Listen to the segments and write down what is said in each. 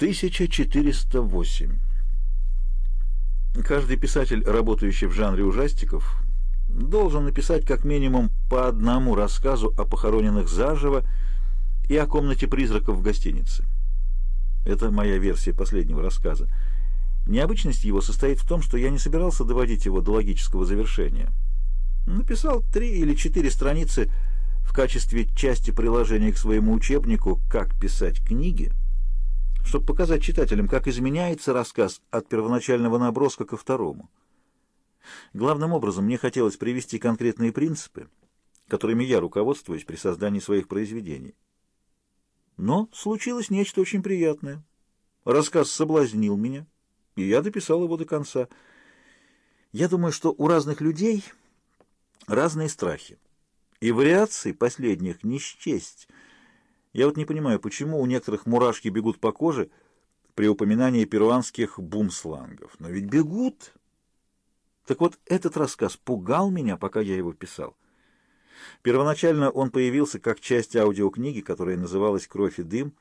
1408. Каждый писатель, работающий в жанре ужастиков, должен написать как минимум по одному рассказу о похороненных заживо и о комнате призраков в гостинице. Это моя версия последнего рассказа. Необычность его состоит в том, что я не собирался доводить его до логического завершения. Написал три или четыре страницы в качестве части приложения к своему учебнику «Как писать книги», чтобы показать читателям, как изменяется рассказ от первоначального наброска ко второму. Главным образом мне хотелось привести конкретные принципы, которыми я руководствуюсь при создании своих произведений. Но случилось нечто очень приятное. Рассказ соблазнил меня, и я дописал его до конца. Я думаю, что у разных людей разные страхи, и вариаций последних не счесть — я вот не понимаю, почему у некоторых мурашки бегут по коже при упоминании перуанских бумслангов. Но ведь бегут. Так вот, этот рассказ пугал меня, пока я его писал. Первоначально он появился как часть аудиокниги, которая называлась «Кровь и дым»,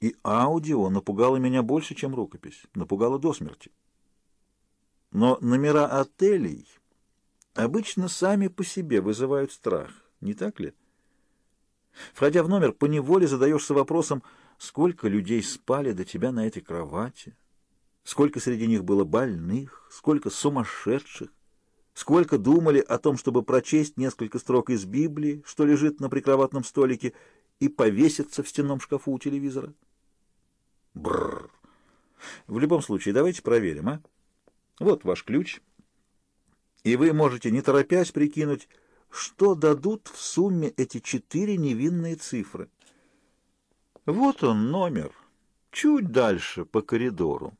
и аудио напугало меня больше, чем рукопись, напугало до смерти. Но номера отелей обычно сами по себе вызывают страх, не так ли? Входя в номер, поневоле задаешься вопросом, сколько людей спали до тебя на этой кровати, сколько среди них было больных, сколько сумасшедших, сколько думали о том, чтобы прочесть несколько строк из Библии, что лежит на прикроватном столике, и повеситься в стенном шкафу у телевизора. Бррр. В любом случае, давайте проверим, а? Вот ваш ключ, и вы можете, не торопясь, прикинуть, что дадут в сумме эти четыре невинные цифры. Вот он номер, чуть дальше по коридору.